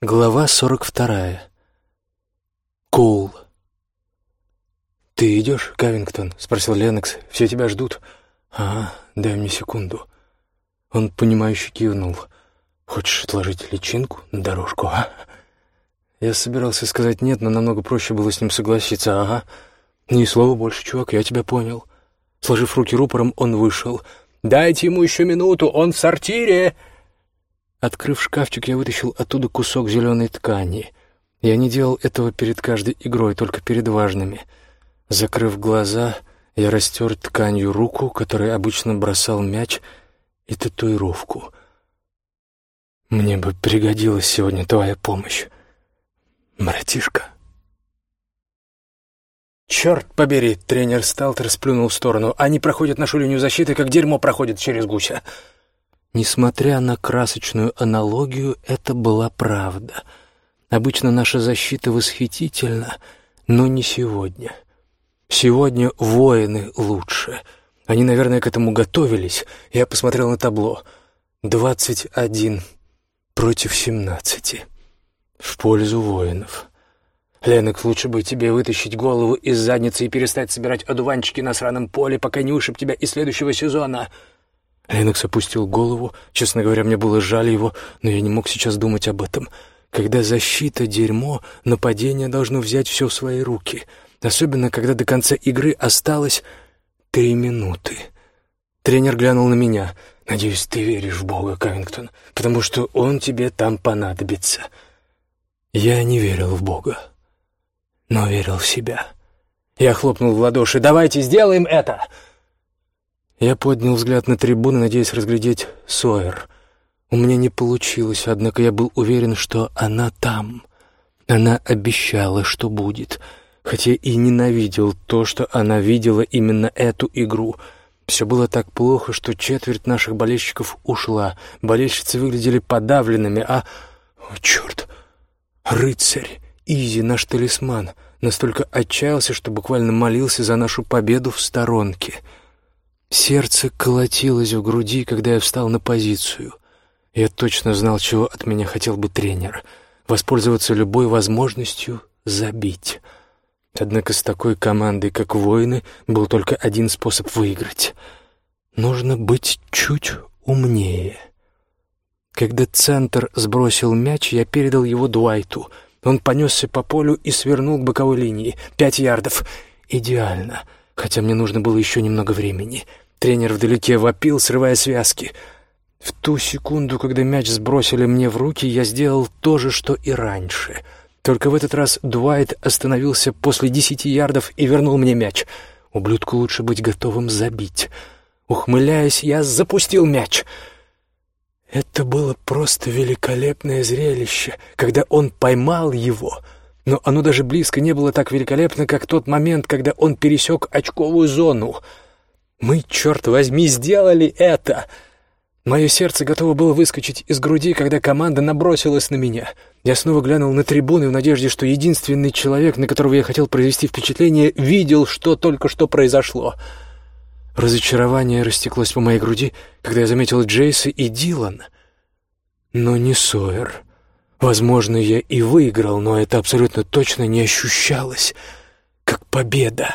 Глава сорок вторая. Кул. «Ты идешь, Кавингтон?» — спросил Ленокс. «Все тебя ждут?» «Ага, дай мне секунду». Он, понимающе кивнул. «Хочешь отложить личинку на дорожку, а?» Я собирался сказать «нет», но намного проще было с ним согласиться. «Ага». «Ни слова больше, чувак, я тебя понял». Сложив руки рупором, он вышел. «Дайте ему еще минуту, он в сортире!» Открыв шкафчик, я вытащил оттуда кусок зеленой ткани. Я не делал этого перед каждой игрой, только перед важными. Закрыв глаза, я растер тканью руку, которой обычно бросал мяч, и татуировку. Мне бы пригодилась сегодня твоя помощь, братишка. «Черт побери!» — тренер Сталтер сплюнул в сторону. «Они проходят нашу линию защиты, как дерьмо проходит через гуся». Несмотря на красочную аналогию, это была правда. Обычно наша защита восхитительна, но не сегодня. Сегодня воины лучше. Они, наверное, к этому готовились. Я посмотрел на табло. Двадцать один против семнадцати. В пользу воинов. Ленок, лучше бы тебе вытащить голову из задницы и перестать собирать одуванчики на сраном поле, пока не ушиб тебя из следующего сезона. Ленокс опустил голову. Честно говоря, мне было жаль его, но я не мог сейчас думать об этом. Когда защита — дерьмо, нападение должно взять все в свои руки. Особенно, когда до конца игры осталось три минуты. Тренер глянул на меня. «Надеюсь, ты веришь в Бога, Кавингтон, потому что Он тебе там понадобится». Я не верил в Бога, но верил в себя. Я хлопнул в ладоши. «Давайте сделаем это!» Я поднял взгляд на трибуны, надеясь разглядеть Сойер. У меня не получилось, однако я был уверен, что она там. Она обещала, что будет, хотя и ненавидел то, что она видела именно эту игру. Все было так плохо, что четверть наших болельщиков ушла. Болельщицы выглядели подавленными, а... О, черт! Рыцарь! Изи, наш талисман, настолько отчаялся, что буквально молился за нашу победу в сторонке — Сердце колотилось в груди, когда я встал на позицию. Я точно знал, чего от меня хотел бы тренер. Воспользоваться любой возможностью забить. Однако с такой командой, как воины, был только один способ выиграть. Нужно быть чуть умнее. Когда центр сбросил мяч, я передал его Дуайту. Он понесся по полю и свернул к боковой линии. Пять ярдов. Идеально хотя мне нужно было еще немного времени. Тренер вдалеке вопил, срывая связки. В ту секунду, когда мяч сбросили мне в руки, я сделал то же, что и раньше. Только в этот раз Дуайт остановился после десяти ярдов и вернул мне мяч. Ублюдку лучше быть готовым забить. Ухмыляясь, я запустил мяч. Это было просто великолепное зрелище, когда он поймал его — но оно даже близко не было так великолепно, как тот момент, когда он пересек очковую зону. Мы, черт возьми, сделали это! Мое сердце готово было выскочить из груди, когда команда набросилась на меня. Я снова глянул на трибуны в надежде, что единственный человек, на которого я хотел произвести впечатление, видел, что только что произошло. Разочарование растеклось по моей груди, когда я заметил Джейса и Дилан, но не Сойер. Возможно, я и выиграл, но это абсолютно точно не ощущалось как победа.